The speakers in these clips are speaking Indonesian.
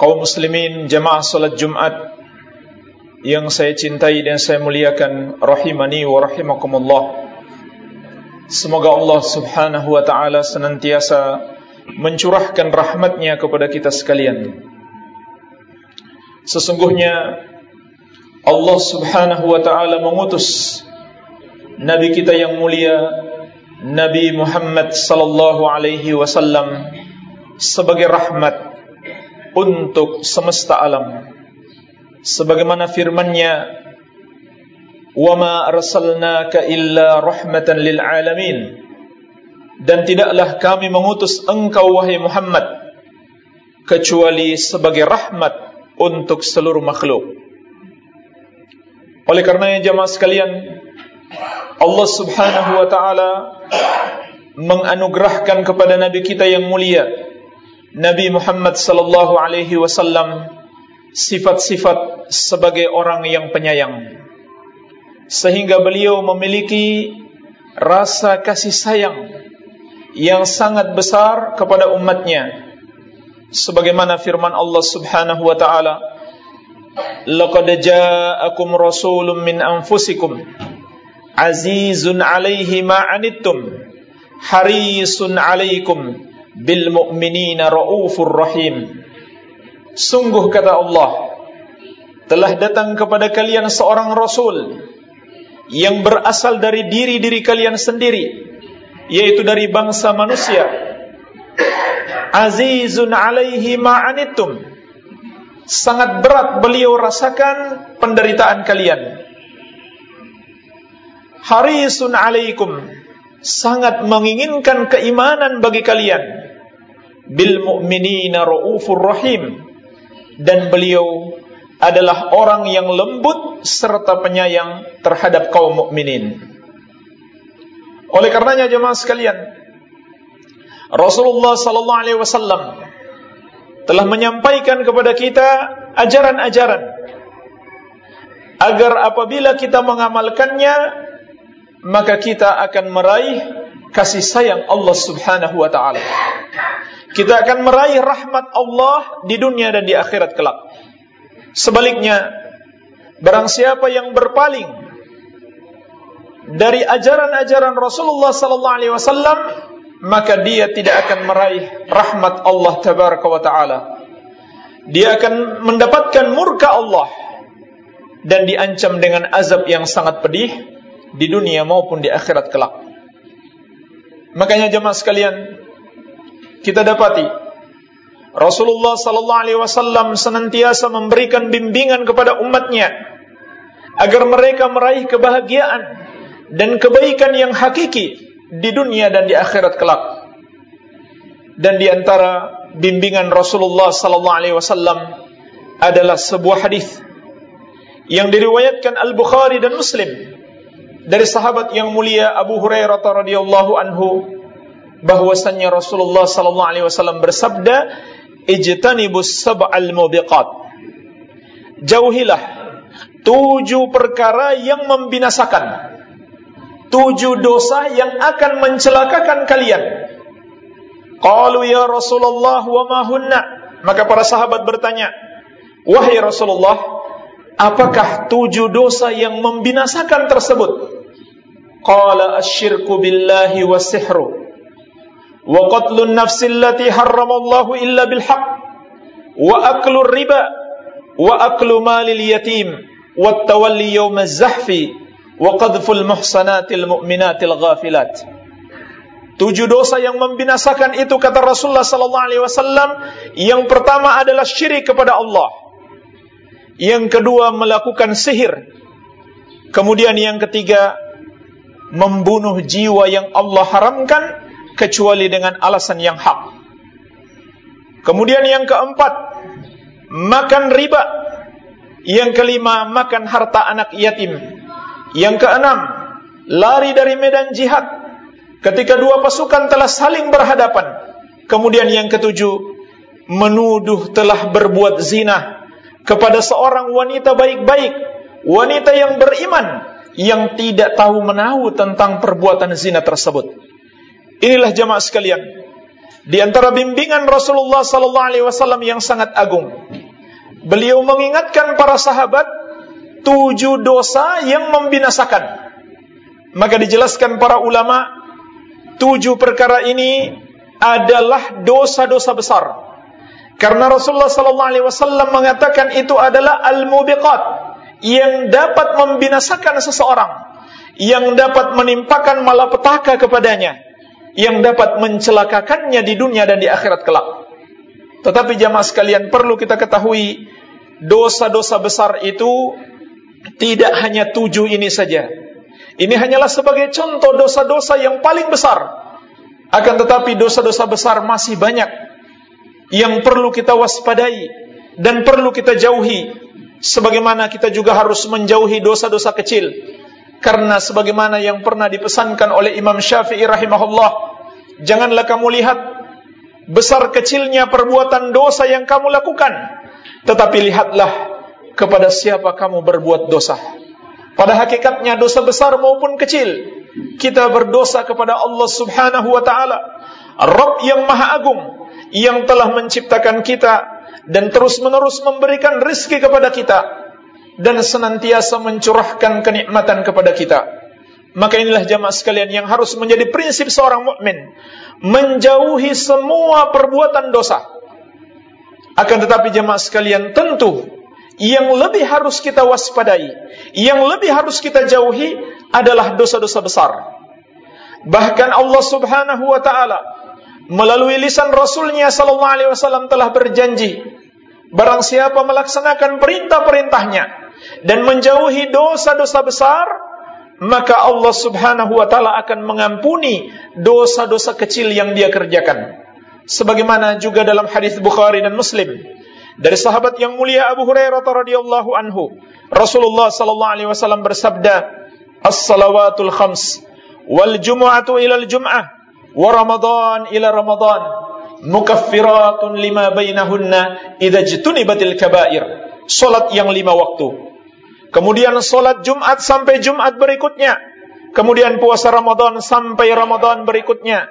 kaum muslimin jemaah salat Jumat yang saya cintai dan saya muliakan rahimani wa rahimakumullah. Semoga Allah subhanahu wa ta'ala senantiasa mencurahkan rahmatnya kepada kita sekalian. Sesungguhnya Allah subhanahu wa ta'ala mengutus Nabi kita yang mulia Nabi Muhammad sallallahu alaihi wasallam sebagai rahmat untuk semesta alam. Sebagaimana firman-Nya wama arsalnaka illa rahmatan lil alamin. Dan tidaklah kami mengutus engkau wahai Muhammad kecuali sebagai rahmat untuk seluruh makhluk. Oleh karenanya jemaah sekalian Allah Subhanahu wa taala menganugerahkan kepada nabi kita yang mulia Nabi Muhammad sallallahu alaihi wasallam sifat-sifat sebagai orang yang penyayang. Sehingga beliau memiliki rasa kasih sayang yang sangat besar kepada umatnya. Sebagaimana firman Allah Subhanahu wa taala laqad ja'akum rasulun min anfusikum azizun 'alaihi ma 'anittum harisun 'alaikum bil mu'minina raufur rahim. Sungguh kata Allah telah datang kepada kalian seorang rasul yang berasal dari diri-diri kalian sendiri yaitu dari bangsa manusia. Azizun alaihi ma'anittum sangat berat beliau rasakan penderitaan kalian. Harisun alaikum. Sangat menginginkan keimanan bagi kalian bil mu'minina raufur rahim dan beliau adalah orang yang lembut serta penyayang terhadap kaum mukminin. Oleh karenanya jemaah sekalian, Rasulullah sallallahu alaihi wasallam telah menyampaikan kepada kita ajaran-ajaran agar apabila kita mengamalkannya maka kita akan meraih kasih sayang Allah Subhanahu wa taala. Kita akan meraih rahmat Allah di dunia dan di akhirat kelak. Sebaliknya, barang siapa yang berpaling dari ajaran-ajaran Rasulullah sallallahu alaihi wasallam, maka dia tidak akan meraih rahmat Allah tabaraka wa taala. Dia akan mendapatkan murka Allah dan diancam dengan azab yang sangat pedih di dunia maupun di akhirat kelak. Makanya jemaah sekalian, kita dapati Rasulullah sallallahu alaihi wasallam senantiasa memberikan bimbingan kepada umatnya agar mereka meraih kebahagiaan dan kebaikan yang hakiki di dunia dan di akhirat kelak. Dan di antara bimbingan Rasulullah sallallahu alaihi wasallam adalah sebuah hadis yang diriwayatkan Al-Bukhari dan Muslim dari sahabat yang mulia Abu Hurairah radhiyallahu anhu bahwasannya Rasulullah sallallahu alaihi wasallam bersabda ijtanibus sab'al mubiqat jauhilah tujuh perkara yang membinasakan tujuh dosa yang akan mencelakakan kalian. Qalu ya Rasulullah wa ma hunna? Maka para sahabat bertanya, "Wahai Rasulullah, apakah tujuh dosa yang membinasakan tersebut?" Qala asyirku billahi wa sihru nafsi allati harramallahu illa bil haqq wa aklu riba wa aklu malil yatim wa tawalli yawm az-zahfi wa qadful. Tujuh dosa yang membinasakan itu kata Rasulullah sallallahu alaihi wasallam, yang pertama adalah syirik kepada Allah. Yang kedua melakukan sihir. Kemudian yang ketiga membunuh jiwa yang Allah haramkan kecuali dengan alasan yang hak. Kemudian yang keempat makan riba. Yang kelima makan harta anak yatim. Yang keenam, lari dari medan jihad ketika dua pasukan telah saling berhadapan. Kemudian yang ketujuh, menuduh telah berbuat zina kepada seorang wanita baik-baik, wanita yang beriman yang tidak tahu menahu tentang perbuatan zina tersebut. Inilah jamaah sekalian, di antara bimbingan Rasulullah sallallahu alaihi wasallam yang sangat agung. Beliau mengingatkan para sahabat tujuh dosa yang membinasakan. Maka dijelaskan para ulama, tujuh perkara ini adalah dosa-dosa besar. Karena Rasulullah sallallahu alaihi wasallam mengatakan itu adalah al-mubiqat yang dapat membinasakan seseorang, yang dapat menimpakan malapetaka kepadanya, yang dapat mencelakakannya di dunia dan di akhirat kelak. Tetapi jamaah sekalian perlu kita ketahui dosa-dosa besar itu tidak hanya tujuh ini saja. Ini hanyalah sebagai contoh dosa-dosa yang paling besar. Akan tetapi dosa-dosa besar masih banyak yang perlu kita waspadai dan perlu kita jauhi. Sebagaimana kita juga harus menjauhi dosa-dosa kecil. Karena sebagaimana yang pernah dipesankan oleh Imam Syafi'i rahimahullah, janganlah kamu lihat besar kecilnya perbuatan dosa yang kamu lakukan, tetapi lihatlah kepada siapa kamu berbuat dosa. Pada hakikatnya dosa besar maupun kecil, kita berdosa kepada Allah Subhanahu wa taala, Rabb yang Maha Agung yang telah menciptakan kita dan terus-menerus memberikan rizki kepada kita dan senantiasa mencurahkan kenikmatan kepada kita. Maka inilah jamaah sekalian yang harus menjadi prinsip seorang mukmin, menjauhi semua perbuatan dosa. Akan tetapi jamaah sekalian tentu yang lebih harus kita waspadai, yang lebih harus kita jauhi adalah dosa-dosa besar. Bahkan Allah Subhanahu wa taala melalui lisan Rasulnya sallallahu alaihi wasallam telah berjanji barang siapa melaksanakan perintah-perintahnya dan menjauhi dosa-dosa besar maka Allah Subhanahu wa taala akan mengampuni dosa-dosa kecil yang dia kerjakan. Sebagaimana juga dalam hadis Bukhari dan Muslim dari sahabat yang mulia Abu Hurairah radhiyallahu anhu, Rasulullah sallallahu alaihi wasallam bersabda, "As-salawatul khams wal jumu'atu ila al-jum'ah wa Ramadan ila Ramadan mukaffiratun lima bainahunna idza jtunibatil kaba'ir." Salat yang lima waktu. Kemudian salat Jumat sampai Jumat berikutnya. Kemudian puasa Ramadan sampai Ramadan berikutnya.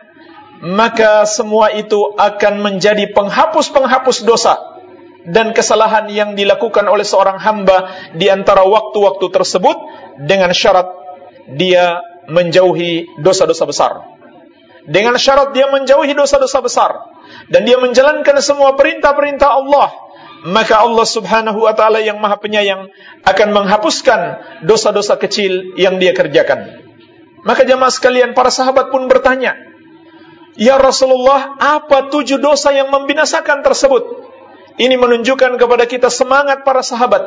Maka semua itu akan menjadi penghapus-penghapus dosa dan kesalahan yang dilakukan oleh seorang hamba di antara waktu-waktu tersebut dengan syarat dia menjauhi dosa-dosa besar. Dengan syarat dia menjauhi dosa-dosa besar dan dia menjalankan semua perintah-perintah Allah, maka Allah Subhanahu wa taala yang Maha Penyayang akan menghapuskan dosa-dosa kecil yang dia kerjakan. Maka jemaah sekalian, para sahabat pun bertanya, "Ya Rasulullah, apa tujuh dosa yang membinasakan tersebut?" Ini menunjukkan kepada kita semangat para sahabat.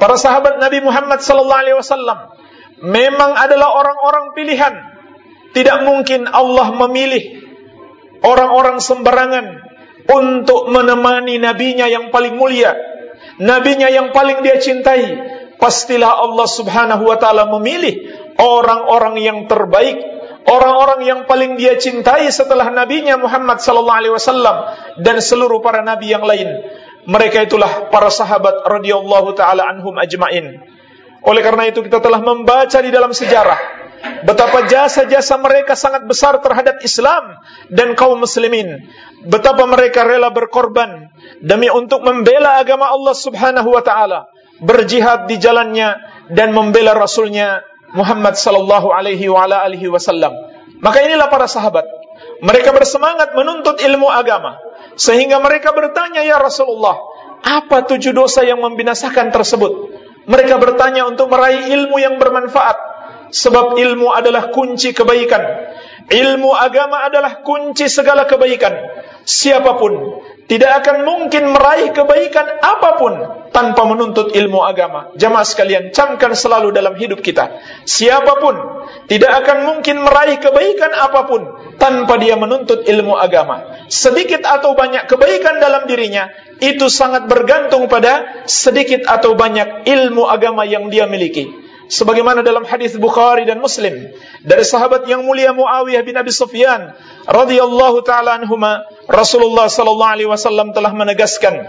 Para sahabat Nabi Muhammad sallallahu alaihi wasallam memang adalah orang-orang pilihan. Tidak mungkin Allah memilih orang-orang sembarangan untuk menemani nabinya yang paling mulia, nabinya yang paling dia cintai. Pastilah Allah Subhanahu wa taala memilih orang-orang yang terbaik orang-orang yang paling dia cintai setelah nabinya Muhammad sallallahu alaihi wasallam dan seluruh para nabi yang lain. Mereka itulah para sahabat radhiyallahu taala anhum ajmain. Oleh karena itu kita telah membaca di dalam sejarah betapa jasa-jasa mereka sangat besar terhadap Islam dan kaum muslimin. Betapa mereka rela berkorban demi untuk membela agama Allah Subhanahu wa taala, berjihad di jalannya dan membela rasulnya Muhammad sallallahu alaihi wa ala alihi wasallam. Maka inilah para sahabat. Mereka bersemangat menuntut ilmu agama sehingga mereka bertanya ya Rasulullah, apa tujuh dosa yang membinasakan tersebut? Mereka bertanya untuk meraih ilmu yang bermanfaat Sebab ilmu adalah kunci kebaikan. Ilmu agama adalah kunci segala kebaikan. Siapa pun tidak akan mungkin meraih kebaikan apa pun tanpa menuntut ilmu agama. Jamaah sekalian, camkan selalu dalam hidup kita. Siapa pun tidak akan mungkin meraih kebaikan apa pun tanpa dia menuntut ilmu agama. Sedikit atau banyak kebaikan dalam dirinya itu sangat bergantung pada sedikit atau banyak ilmu agama yang dia miliki sebagaimana dalam hadis Bukhari dan Muslim dari sahabat yang mulia Muawiyah bin Abi Sufyan radhiyallahu taala anhuma Rasulullah sallallahu alaihi wasallam telah menegaskan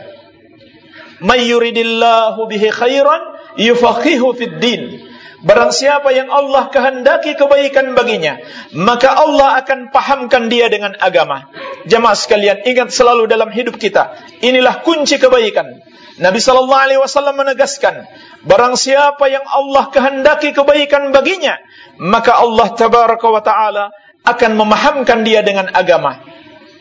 may yuridillahu bihi khairan yufaqihu fid din Barang siapa yang Allah kehendaki kebaikan baginya, maka Allah akan pahamkan dia dengan agama. Jamaah sekalian, ingat selalu dalam hidup kita, inilah kunci kebaikan. Nabi sallallahu alaihi wasallam menegaskan, barang siapa yang Allah kehendaki kebaikan baginya, maka Allah tabaraka wa taala akan memahamkan dia dengan agama.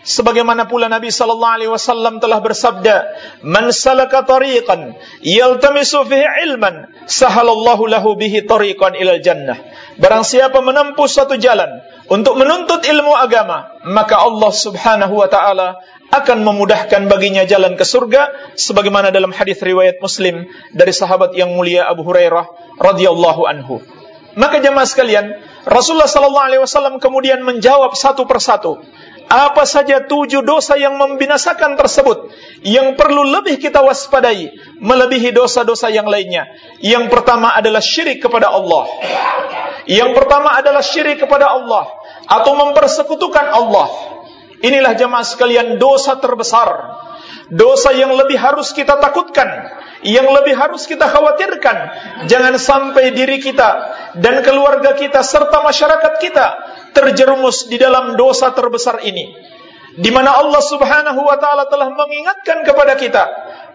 Sebagaimana pula Nabi sallallahu alaihi wasallam telah bersabda, "Man salaka tariqan yaltamisu fihi ilman, sahalallahu lahu bihi tariqan ilal jannah." Barang siapa menempuh suatu jalan untuk menuntut ilmu agama, maka Allah Subhanahu wa taala akan memudahkan baginya jalan ke surga sebagaimana dalam hadis riwayat Muslim dari sahabat yang mulia Abu Hurairah radhiyallahu anhu. Maka jemaah sekalian, Rasulullah sallallahu alaihi wasallam kemudian menjawab satu persatu apa saja tujuh dosa yang membinasakan tersebut yang perlu lebih kita waspadai melebihi dosa-dosa yang lainnya. Yang pertama adalah syirik kepada Allah. Yang pertama adalah syirik kepada Allah atau mempersekutukan Allah. Inilah jemaah sekalian dosa terbesar. Dosa yang lebih harus kita takutkan, yang lebih harus kita khawatirkan. Jangan sampai diri kita dan keluarga kita serta masyarakat kita terjerumus di dalam dosa terbesar ini di mana Allah Subhanahu wa taala telah mengingatkan kepada kita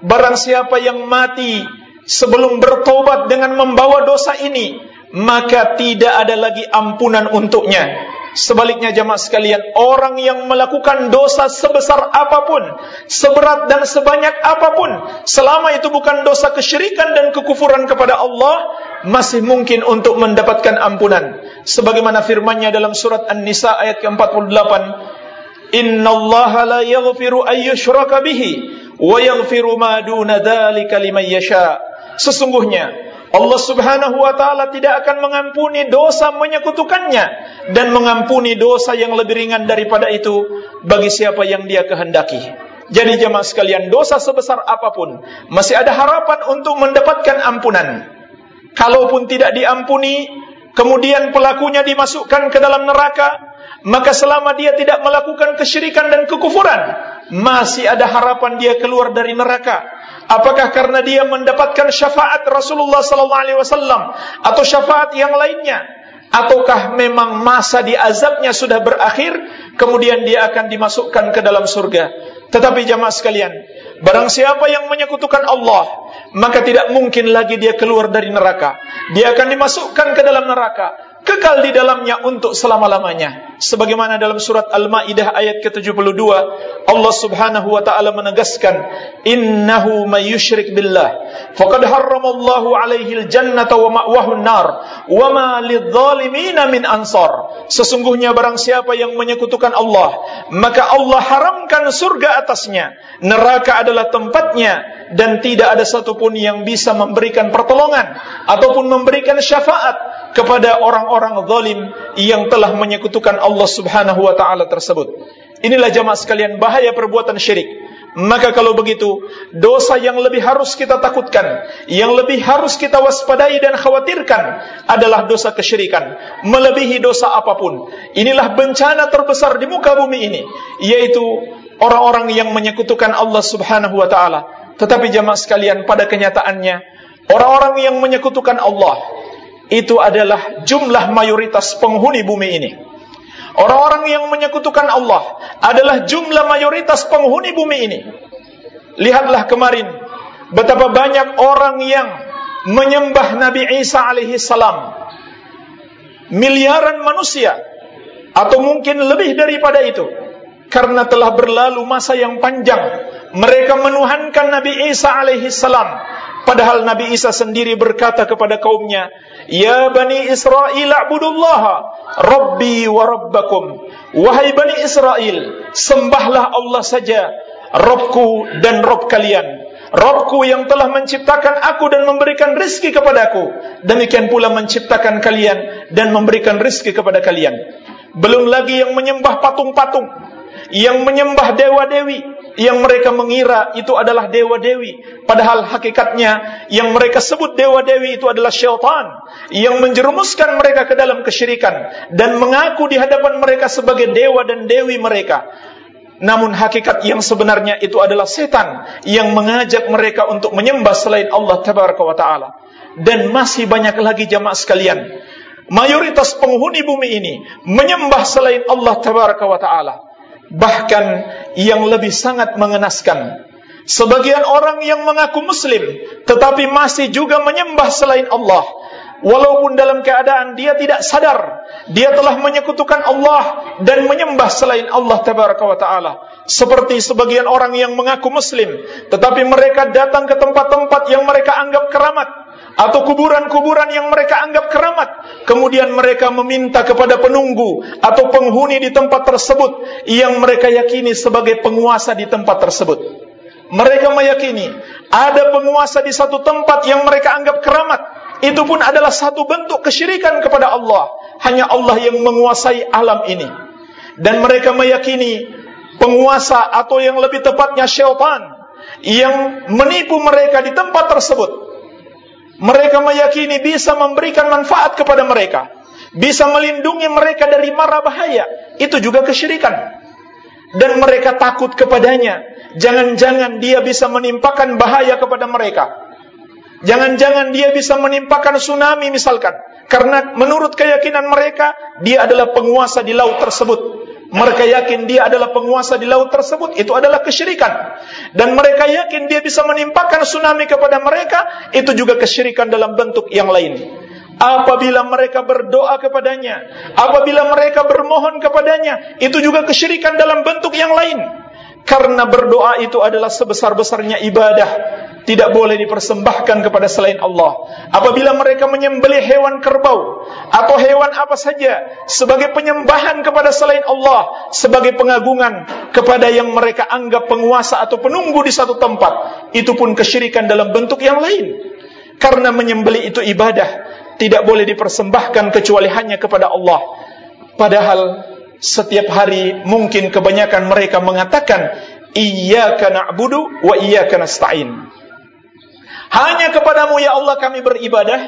barang siapa yang mati sebelum bertobat dengan membawa dosa ini maka tidak ada lagi ampunan untuknya Sebaliknya jamaah sekalian, orang yang melakukan dosa sebesar apapun, seberat dan sebanyak apapun, selama itu bukan dosa kesyirikan dan kekufuran kepada Allah, masih mungkin untuk mendapatkan ampunan. Sebagaimana firman-Nya dalam surat An-Nisa ayat ke-48, "Innallaha la yaghfiru ayyushraka bihi wa yaghfiru ma duna dzalika liman yasha." Sesungguhnya Allah Subhanahu wa taala tidak akan mengampuni dosa menyekutukannya dan mengampuni dosa yang lebih ringan daripada itu bagi siapa yang Dia kehendaki. Jadi jemaah sekalian, dosa sebesar apa pun masih ada harapan untuk mendapatkan ampunan. Kalaupun tidak diampuni, kemudian pelakunya dimasukkan ke dalam neraka, maka selama dia tidak melakukan kesyirikan dan kekufuran, masih ada harapan dia keluar dari neraka Apakah karena dia mendapatkan syafaat Rasulullah wasallam atau syafaat yang lainnya? Ataukah memang masa diazabnya sudah berakhir kemudian dia akan dimasukkan ke dalam surga? Tetapi jamaah sekalian, barang siapa yang menyekutukan Allah, maka tidak mungkin lagi dia keluar dari neraka. Dia akan dimasukkan ke dalam neraka kekal di dalamnya untuk selama-lamanya. Sebagaimana dalam surat Al-Maidah ayat ke-72, Allah Subhanahu wa taala menegaskan, "Innahu may yusyrik billah, faqad harramallahu alaihi al-jannata wa ma'wahu an-nar, wa ma lidh-dhalimin min ansar." Sesungguhnya barang siapa yang menyekutukan Allah, maka Allah haramkan surga atasnya. Neraka adalah tempatnya dan tidak ada satupun yang bisa memberikan pertolongan ataupun memberikan syafaat kepada orang-orang zalim yang telah menyekutukan Allah Subhanahu wa taala tersebut. Inilah jamaah sekalian bahaya perbuatan syirik. Maka kalau begitu, dosa yang lebih harus kita takutkan, yang lebih harus kita waspadai dan khawatirkan adalah dosa kesyirikan, melebihi dosa apa pun. Inilah bencana terbesar di muka bumi ini, yaitu orang-orang yang menyekutukan Allah Subhanahu wa taala tetapi jamaah sekalian pada kenyataannya orang-orang yang menyekutukan Allah itu adalah jumlah mayoritas penghuni bumi ini. Orang-orang yang menyekutukan Allah adalah jumlah mayoritas penghuni bumi ini. Lihatlah kemarin betapa banyak orang yang menyembah Nabi Isa alaihi salam. Miliaran manusia atau mungkin lebih daripada itu karena telah berlalu masa yang panjang mereka menuhankan Nabi Isa alaihi salam. Padahal Nabi Isa sendiri berkata kepada kaumnya ya bani Israel a'budullaha rabbi wa rabbakum. Wahai bani Israel sembahlah Allah saja Robku dan Rob kalian. Robku yang telah menciptakan aku dan memberikan rizki kepadaku Demikian pula menciptakan kalian dan memberikan rizki kepada kalian. Belum lagi yang menyembah patung-patung Yang menyembah dewa-dewi Yang mereka mengira itu adalah dewa-dewi Padahal hakikatnya yang mereka sebut dewa-dewi itu adalah syaitan Yang menjerumuskan mereka ke dalam kesyirikan Dan mengaku di hadapan mereka sebagai dewa dan dewi mereka namun hakikat yang sebenarnya itu adalah setan yang mengajak mereka untuk menyembah selain Allah Tabaraka wa taala. Dan masih banyak lagi jamaah sekalian. Mayoritas penghuni bumi ini menyembah selain Allah Tabaraka wa taala. Bahkan yang lebih sangat mengenaskan Sebagian orang yang mengaku muslim tetapi masih juga menyembah selain Allah. Walaupun dalam keadaan dia tidak sadar dia telah menyekutukan Allah dan menyembah selain Allah tabaraka wa taala. Seperti sebagian orang yang mengaku muslim tetapi mereka datang ke tempat-tempat yang mereka anggap keramat atau kuburan-kuburan yang mereka anggap keramat kemudian mereka meminta kepada penunggu atau penghuni di tempat tersebut yang mereka yakini sebagai penguasa di tempat tersebut mereka meyakini ada penguasa di satu tempat yang mereka anggap keramat itu pun adalah satu bentuk kesyirikan kepada Allah. Hanya Allah yang menguasai alam ini. Dan mereka meyakini penguasa atau yang lebih tepatnya syaitan yang menipu mereka di tempat tersebut. Mereka meyakini bisa memberikan manfaat kepada mereka. Bisa melindungi mereka dari mara bahaya. Itu juga kesyirikan. Dan mereka takut kepadanya. Jangan-jangan dia bisa menimpakan bahaya kepada mereka. Jangan-jangan dia bisa menimpakan tsunami misalkan. Karena menurut keyakinan mereka, dia adalah penguasa di laut tersebut. Mereka yakin dia adalah penguasa di laut tersebut. Itu adalah kesyirikan. Dan mereka yakin dia bisa menimpakan tsunami kepada mereka. Itu juga kesyirikan dalam bentuk yang lain. Apabila mereka berdoa kepadanya. Apabila mereka bermohon kepadanya. Itu juga kesyirikan dalam bentuk yang lain. Karena berdoa itu adalah sebesar-besarnya ibadah tidak boleh dipersembahkan kepada selain Allah. Apabila mereka menyembelih hewan kerbau atau hewan apa saja sebagai penyembahan kepada selain Allah, sebagai pengagungan kepada yang mereka anggap penguasa atau penunggu di satu tempat, itu pun kesyirikan dalam bentuk yang lain. Karena menyembelih itu ibadah, tidak boleh dipersembahkan kecuali hanya kepada Allah. Padahal setiap hari mungkin kebanyakan mereka mengatakan iyyaka na'budu wa iyyaka nasta'in. Hanya kepadamu ya Allah kami beribadah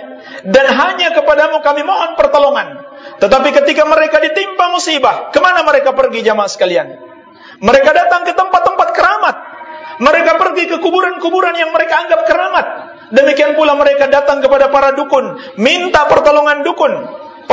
dan hanya kepadamu kami mohon pertolongan. Tetapi ketika mereka ditimpa musibah, kemana mereka pergi jamaah sekalian? Mereka datang ke tempat-tempat keramat. Mereka pergi ke kuburan-kuburan yang mereka anggap keramat. Demikian pula mereka datang kepada para dukun, minta pertolongan dukun.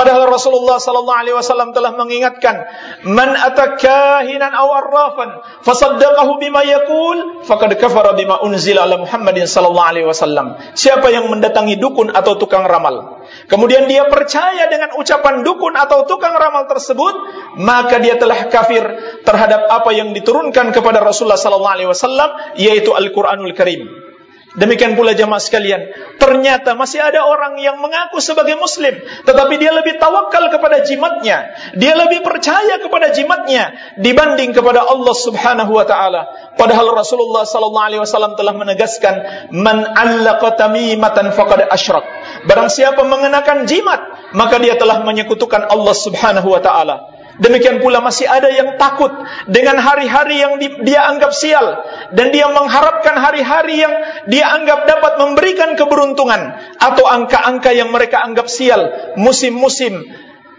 Padahal Rasulullah sallallahu alaihi wasallam telah mengingatkan, "Man atakahinan aw arrafan fasaddaqahu bima yaqul faqad kafara bima unzila ala Muhammadin sallallahu alaihi wasallam." Siapa yang mendatangi dukun atau tukang ramal, kemudian dia percaya dengan ucapan dukun atau tukang ramal tersebut, maka dia telah kafir terhadap apa yang diturunkan kepada Rasulullah sallallahu alaihi wasallam yaitu Al-Qur'anul Karim. Demikian pula jamaah sekalian, ternyata masih ada orang yang mengaku sebagai muslim, tetapi dia lebih tawakal kepada jimatnya, dia lebih percaya kepada jimatnya dibanding kepada Allah Subhanahu wa taala. Padahal Rasulullah sallallahu alaihi wasallam telah menegaskan, "Man 'allaqa tamimatan faqad asyrak." Barang siapa mengenakan jimat, maka dia telah menyekutukan Allah Subhanahu wa taala. Demikian pula masih ada yang takut dengan hari-hari yang di, dia anggap sial dan dia mengharapkan hari-hari yang dia anggap dapat memberikan keberuntungan atau angka-angka yang mereka anggap sial, musim-musim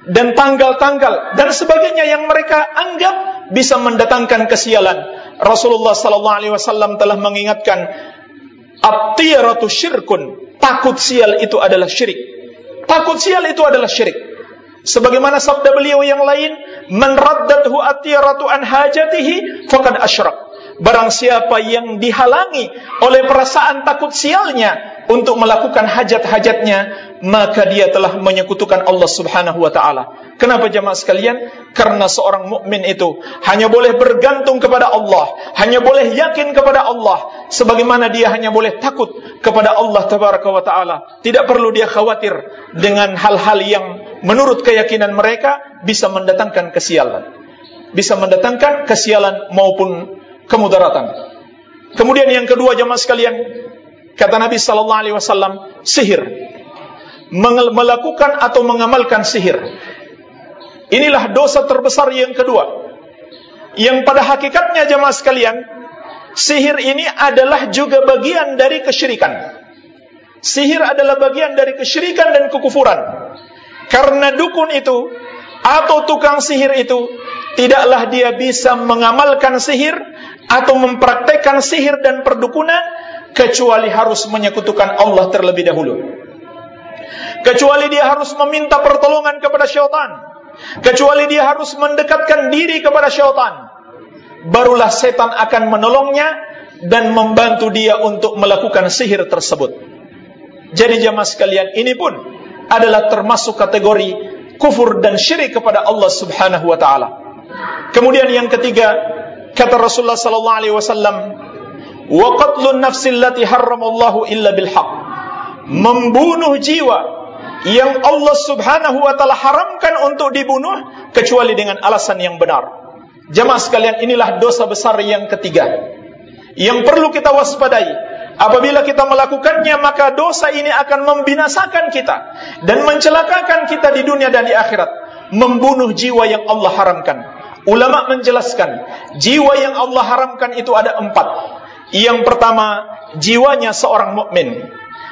dan tanggal-tanggal dan sebagainya yang mereka anggap bisa mendatangkan kesialan. Rasulullah sallallahu alaihi wasallam telah mengingatkan at-tiyaratu syirkun. Takut sial itu adalah syirik. Takut sial itu adalah syirik. Sebagaimana sabda beliau yang lain, "Man raddathu atiratu an hajatihi faqad asyrak." Barang siapa yang dihalangi oleh perasaan takut sialnya untuk melakukan hajat-hajatnya, maka dia telah menyekutukan Allah Subhanahu wa taala. Kenapa jemaah sekalian? Karena seorang mukmin itu hanya boleh bergantung kepada Allah, hanya boleh yakin kepada Allah, sebagaimana dia hanya boleh takut kepada Allah tabaraka wa taala. Tidak perlu dia khawatir dengan hal-hal yang menurut keyakinan mereka bisa mendatangkan kesialan. Bisa mendatangkan kesialan maupun kemudaratan. Kemudian yang kedua jemaah sekalian, kata Nabi sallallahu alaihi wasallam, sihir. Melakukan atau mengamalkan sihir. Inilah dosa terbesar yang kedua. Yang pada hakikatnya jemaah sekalian, sihir ini adalah juga bagian dari kesyirikan. Sihir adalah bagian dari kesyirikan dan kekufuran. Karena dukun itu atau tukang sihir itu tidaklah dia bisa mengamalkan sihir atau mempraktekkan sihir dan perdukunan kecuali harus menyekutukan Allah terlebih dahulu. Kecuali dia harus meminta pertolongan kepada syaitan. Kecuali dia harus mendekatkan diri kepada syaitan. Barulah setan akan menolongnya dan membantu dia untuk melakukan sihir tersebut. Jadi jamaah sekalian, ini pun adalah termasuk kategori kufur dan syirik kepada Allah Subhanahu wa taala. Kemudian yang ketiga, Kata Rasulullah sallallahu alaihi wasallam, "Wa qatlun nafsi allati harramallahu illa bil haqq." Membunuh jiwa yang Allah Subhanahu wa taala haramkan untuk dibunuh kecuali dengan alasan yang benar. Jemaah sekalian, inilah dosa besar yang ketiga. Yang perlu kita waspadai. Apabila kita melakukannya, maka dosa ini akan membinasakan kita dan mencelakakan kita di dunia dan di akhirat. Membunuh jiwa yang Allah haramkan. Ulama menjelaskan, jiwa yang Allah haramkan itu ada empat. Yang pertama, jiwanya seorang mukmin.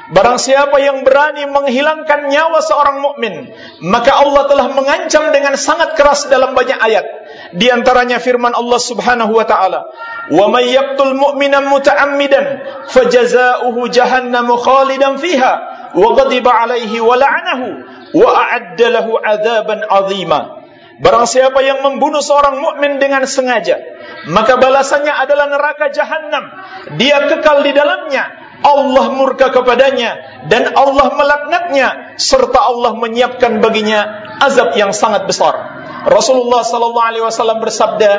Barang siapa yang berani menghilangkan nyawa seorang mukmin, maka Allah telah mengancam dengan sangat keras dalam banyak ayat. Di antaranya firman Allah Subhanahu wa taala, "Wa may yaqtul mu'mina muta'ammidan fajaza'uhu jahannamu khalidan fiha wa ghadiba 'alaihi wa la'anahu wa a'adda lahu 'adzaban 'azima." Barang siapa yang membunuh seorang mukmin dengan sengaja, maka balasannya adalah neraka jahanam. Dia kekal di dalamnya. Allah murka kepadanya dan Allah melaknatnya serta Allah menyiapkan baginya azab yang sangat besar. Rasulullah sallallahu alaihi wasallam bersabda,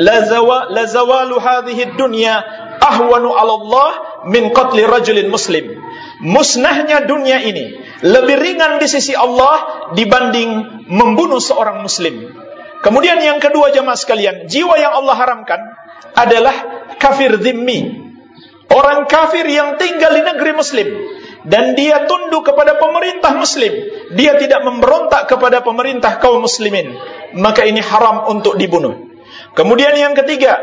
"La zawa la zawalu hadhihi dunya ahwanu 'ala Allah min qatli rajulin muslim." Musnahnya dunia ini lebih ringan di sisi Allah dibanding membunuh seorang muslim. Kemudian yang kedua jemaah sekalian, jiwa yang Allah haramkan adalah kafir zimmi. Orang kafir yang tinggal di negeri muslim dan dia tunduk kepada pemerintah muslim, dia tidak memberontak kepada pemerintah kaum muslimin, maka ini haram untuk dibunuh. Kemudian yang ketiga,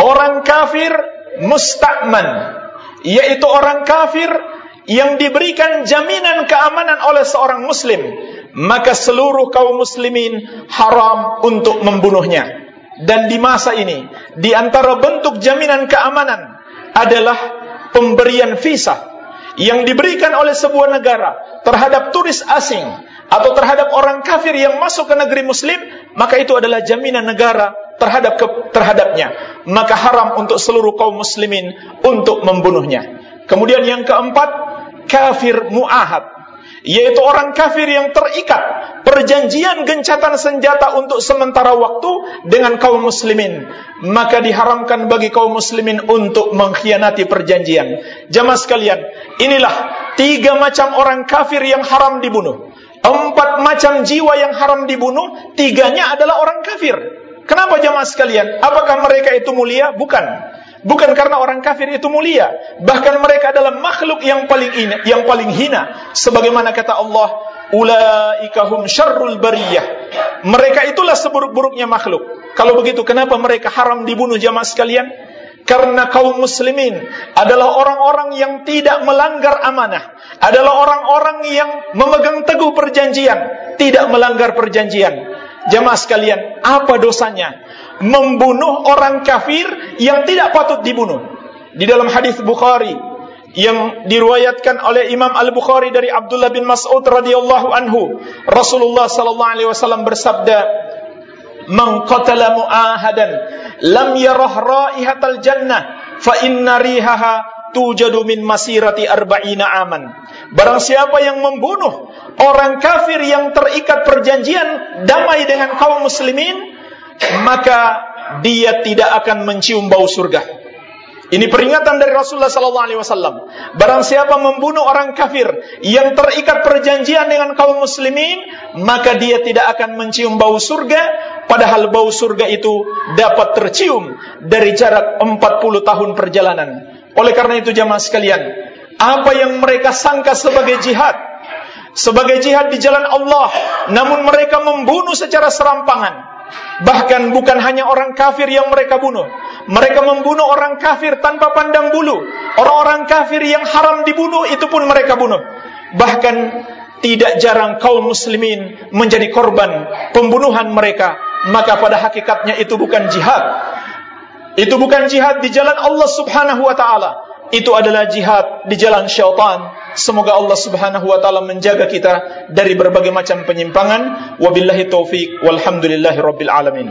orang kafir musta'man, yaitu orang kafir yang diberikan jaminan keamanan oleh seorang muslim, maka seluruh kaum muslimin haram untuk membunuhnya. Dan di masa ini, di antara bentuk jaminan keamanan adalah pemberian visa yang diberikan oleh sebuah negara terhadap turis asing atau terhadap orang kafir yang masuk ke negeri muslim, maka itu adalah jaminan negara terhadap ke, terhadapnya. Maka haram untuk seluruh kaum muslimin untuk membunuhnya. Kemudian yang keempat, kafir muahad yaitu orang kafir yang terikat perjanjian gencatan senjata untuk sementara waktu dengan kaum muslimin. Maka diharamkan bagi kaum muslimin untuk mengkhianati perjanjian. Jamaah sekalian inilah tiga macam orang kafir yang haram dibunuh. Empat macam jiwa yang haram dibunuh tiganya adalah orang kafir. Kenapa jamaah sekalian? Apakah mereka itu mulia? Bukan Bukan karena orang kafir itu mulia, bahkan mereka adalah makhluk yang paling ina, yang paling hina. Sebagaimana kata Allah, ulaika hum syarrul bariyah. Mereka itulah seburuk-buruknya makhluk. Kalau begitu kenapa mereka haram dibunuh jamaah sekalian? Karena kaum muslimin adalah orang-orang yang tidak melanggar amanah, adalah orang-orang yang memegang teguh perjanjian, tidak melanggar perjanjian. Jamaah sekalian, apa dosanya? membunuh orang kafir yang tidak patut dibunuh. Di dalam hadis Bukhari yang diriwayatkan oleh Imam Al-Bukhari dari Abdullah bin Mas'ud radhiyallahu anhu Rasulullah sallallahu alaihi wasallam bersabda man qatala mu'ahadan lam yarah raihatal jannah fa inna rihaha tujadu min masirati arba'ina aman barang siapa yang membunuh orang kafir yang terikat perjanjian damai dengan kaum muslimin maka dia tidak akan mencium bau surga ini peringatan dari Rasulullah sallallahu alaihi wasallam. Barang siapa membunuh orang kafir yang terikat perjanjian dengan kaum muslimin, maka dia tidak akan mencium bau surga, padahal bau surga itu dapat tercium dari jarak 40 tahun perjalanan. Oleh karena itu jamaah sekalian, apa yang mereka sangka sebagai jihad, sebagai jihad di jalan Allah, namun mereka membunuh secara serampangan. Bahkan bukan hanya orang kafir yang mereka bunuh, mereka membunuh orang kafir tanpa pandang bulu. Orang-orang kafir yang haram dibunuh itu pun mereka bunuh. Bahkan tidak jarang kaum muslimin menjadi korban pembunuhan mereka. Maka pada hakikatnya itu bukan jihad. Itu bukan jihad di jalan Allah Subhanahu wa taala. Itu adalah jihad di jalan syaitan. Semoga Allah Subhanahu wa taala menjaga kita dari berbagai macam penyimpangan. Wabillahi taufik walhamdulillahi alamin.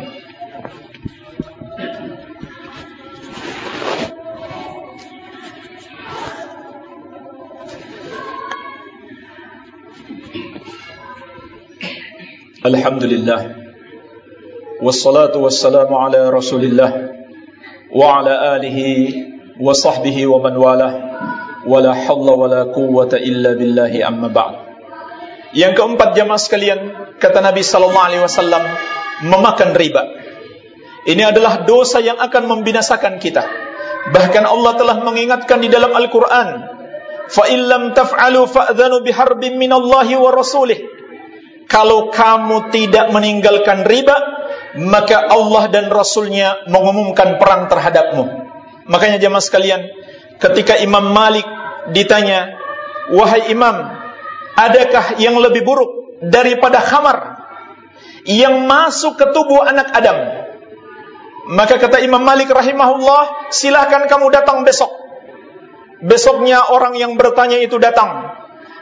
Alhamdulillah Wassalatu wassalamu ala rasulillah وعلى آله وصحبه ومن والاه ولا حول ولا قوة إلا بالله أما بعد Yang keempat jamaah sekalian, kata Nabi sallallahu alaihi wasallam, memakan riba. Ini adalah dosa yang akan membinasakan kita. Bahkan Allah telah mengingatkan di dalam Al-Qur'an, "Fa illam taf'alu fa'dhanu biharbin minallahi wa rasulih." kalau kamu tidak meninggalkan riba, maka Allah dan Rasulnya mengumumkan perang terhadapmu. Makanya jemaah sekalian, ketika Imam Malik ditanya, Wahai Imam, adakah yang lebih buruk daripada khamar yang masuk ke tubuh anak Adam? Maka kata Imam Malik rahimahullah, silahkan kamu datang besok. Besoknya orang yang bertanya itu datang.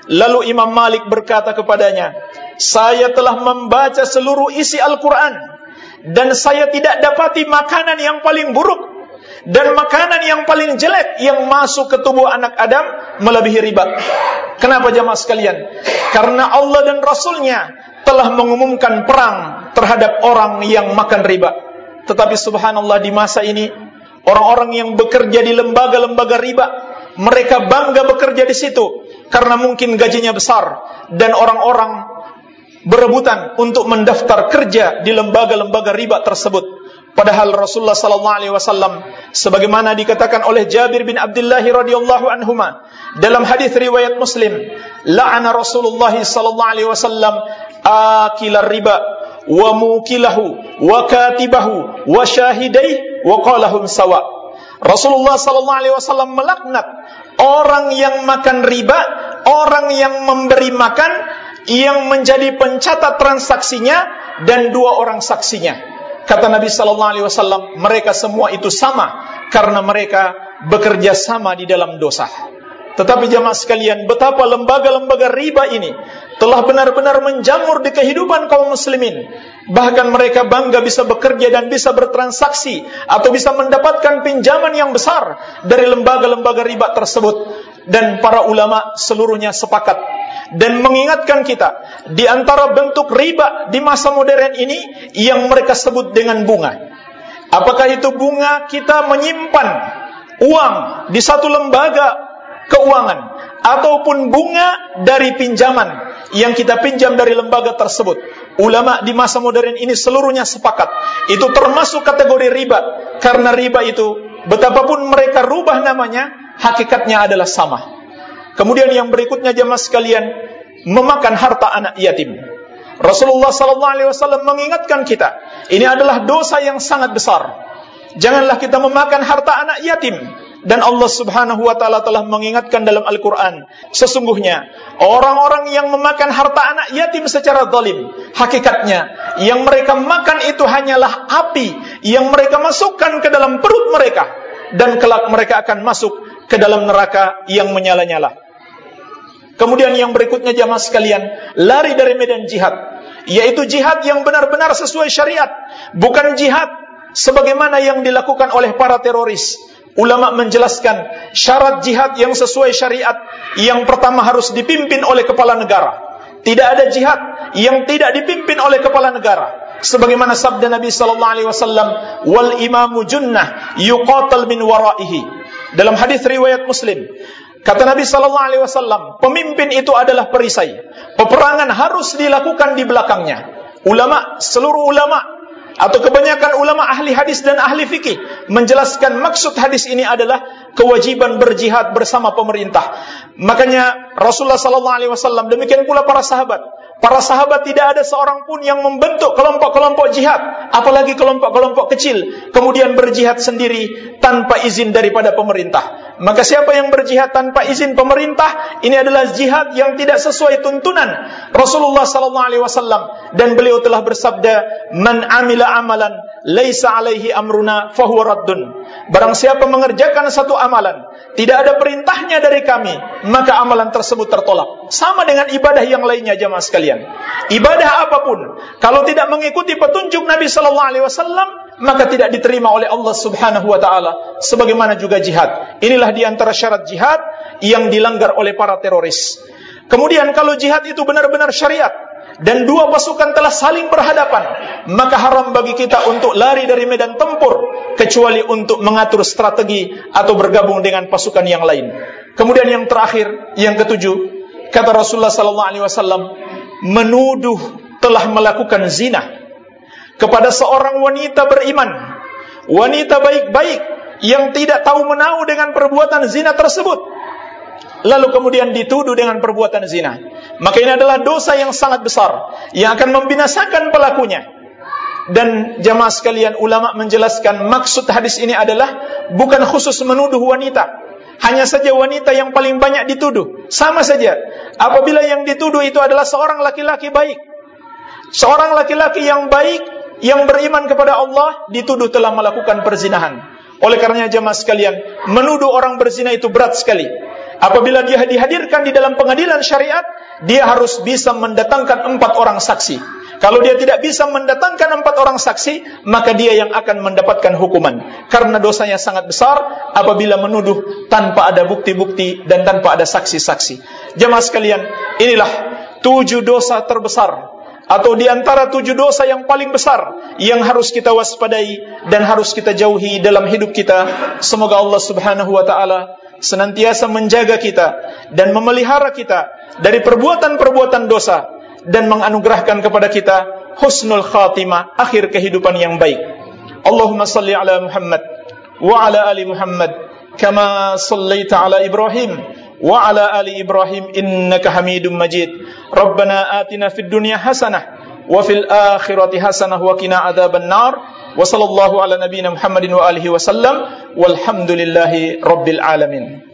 Lalu Imam Malik berkata kepadanya, saya telah membaca seluruh isi Al-Quran dan saya tidak dapati makanan yang paling buruk dan makanan yang paling jelek yang masuk ke tubuh anak Adam melebihi riba. Kenapa jamaah sekalian? Karena Allah dan Rasulnya telah mengumumkan perang terhadap orang yang makan riba. Tetapi subhanallah di masa ini orang-orang yang bekerja di lembaga-lembaga riba mereka bangga bekerja di situ karena mungkin gajinya besar dan orang-orang berebutan untuk mendaftar kerja di lembaga-lembaga riba tersebut. Padahal Rasulullah sallallahu alaihi wasallam sebagaimana dikatakan oleh Jabir bin Abdullah radhiyallahu anhuma dalam hadis riwayat Muslim, la'ana Rasulullah sallallahu alaihi wasallam akil riba wa mukilahu wa katibahu wa syahidai wa qalahum sawa. Rasulullah sallallahu alaihi wasallam melaknat orang yang makan riba, orang yang memberi makan yang menjadi pencatat transaksinya dan dua orang saksinya. Kata Nabi sallallahu alaihi wasallam, mereka semua itu sama karena mereka bekerja sama di dalam dosa. Tetapi jamaah sekalian, betapa lembaga-lembaga riba ini telah benar-benar menjamur di kehidupan kaum muslimin. Bahkan mereka bangga bisa bekerja dan bisa bertransaksi atau bisa mendapatkan pinjaman yang besar dari lembaga-lembaga riba tersebut. Dan para ulama seluruhnya sepakat dan mengingatkan kita di antara bentuk riba di masa modern ini yang mereka sebut dengan bunga. Apakah itu bunga kita menyimpan uang di satu lembaga keuangan ataupun bunga dari pinjaman yang kita pinjam dari lembaga tersebut. Ulama di masa modern ini seluruhnya sepakat itu termasuk kategori riba karena riba itu betapapun mereka rubah namanya hakikatnya adalah sama. Kemudian yang berikutnya jemaah sekalian, memakan harta anak yatim. Rasulullah sallallahu alaihi wasallam mengingatkan kita, ini adalah dosa yang sangat besar. Janganlah kita memakan harta anak yatim. Dan Allah subhanahu wa ta'ala telah mengingatkan dalam Al-Quran. Sesungguhnya, orang-orang yang memakan harta anak yatim secara zalim, hakikatnya, yang mereka makan itu hanyalah api yang mereka masukkan ke dalam perut mereka. Dan kelak mereka akan masuk ke dalam neraka yang menyala-nyala. Kemudian yang berikutnya jamaah sekalian, lari dari medan jihad, yaitu jihad yang benar-benar sesuai syariat, bukan jihad sebagaimana yang dilakukan oleh para teroris. Ulama menjelaskan syarat jihad yang sesuai syariat yang pertama harus dipimpin oleh kepala negara. Tidak ada jihad yang tidak dipimpin oleh kepala negara. Sebagaimana sabda Nabi sallallahu alaihi wasallam, "Wal imamu junnah yuqatal min waraihi." Dalam hadis riwayat Muslim, kata Nabi sallallahu alaihi wasallam, pemimpin itu adalah perisai. Peperangan harus dilakukan di belakangnya. Ulama, seluruh ulama atau kebanyakan ulama ahli hadis dan ahli fikih menjelaskan maksud hadis ini adalah kewajiban berjihad bersama pemerintah. Makanya Rasulullah sallallahu alaihi wasallam demikian pula para sahabat. Para sahabat tidak ada seorang pun yang membentuk kelompok-kelompok jihad, apalagi kelompok-kelompok kecil, kemudian berjihad sendiri tanpa izin daripada pemerintah. Maka siapa yang berjihad tanpa izin pemerintah, ini adalah jihad yang tidak sesuai tuntunan Rasulullah sallallahu alaihi wasallam dan beliau telah bersabda, "Man amila amalan laisa alaihi amruna fahuwa raddun." Barang siapa mengerjakan satu amalan, tidak ada perintahnya dari kami, maka amalan tersebut tertolak. Sama dengan ibadah yang lainnya jemaah sekalian. Ibadah apa pun, kalau tidak mengikuti petunjuk Nabi sallallahu alaihi wasallam, maka tidak diterima oleh Allah Subhanahu wa taala. Sebagaimana juga jihad. Inilah di antara syarat jihad yang dilanggar oleh para teroris. Kemudian kalau jihad itu benar-benar syariat, dan dua pasukan telah saling berhadapan, maka haram bagi kita untuk lari dari medan tempur kecuali untuk mengatur strategi atau bergabung dengan pasukan yang lain. Kemudian yang terakhir, yang ketujuh, kata Rasulullah sallallahu alaihi wasallam, menuduh telah melakukan zina kepada seorang wanita beriman, wanita baik-baik yang tidak tahu menau dengan perbuatan zina tersebut lalu kemudian dituduh dengan perbuatan zina. Maka ini adalah dosa yang sangat besar yang akan membinasakan pelakunya. Dan jamaah sekalian ulama menjelaskan maksud hadis ini adalah bukan khusus menuduh wanita. Hanya saja wanita yang paling banyak dituduh. Sama saja. Apabila yang dituduh itu adalah seorang laki-laki baik. Seorang laki-laki yang baik yang beriman kepada Allah dituduh telah melakukan perzinahan. Oleh karenanya jemaah sekalian, menuduh orang berzina itu berat sekali. Apabila dia dihadirkan di dalam pengadilan syariat, dia harus bisa mendatangkan empat orang saksi. Kalau dia tidak bisa mendatangkan empat orang saksi, maka dia yang akan mendapatkan hukuman. Karena dosanya sangat besar apabila menuduh tanpa ada bukti-bukti dan tanpa ada saksi-saksi. Jemaah sekalian, inilah tujuh dosa terbesar atau di antara tujuh dosa yang paling besar yang harus kita waspadai dan harus kita jauhi dalam hidup kita. Semoga Allah Subhanahu wa taala senantiasa menjaga kita dan memelihara kita dari perbuatan-perbuatan dosa dan menganugerahkan kepada kita husnul khatimah akhir kehidupan yang baik. Allahumma salli ala Muhammad wa ala ali Muhammad kama sallaita ala Ibrahim wa ala ali Ibrahim innaka Hamidum Majid. Rabbana atina fid dunya hasanah wa fil akhirati hasanah wa qina adzaban nar. وصلى الله على نبينا محمد وآله وسلم والحمد لله رب العالمين.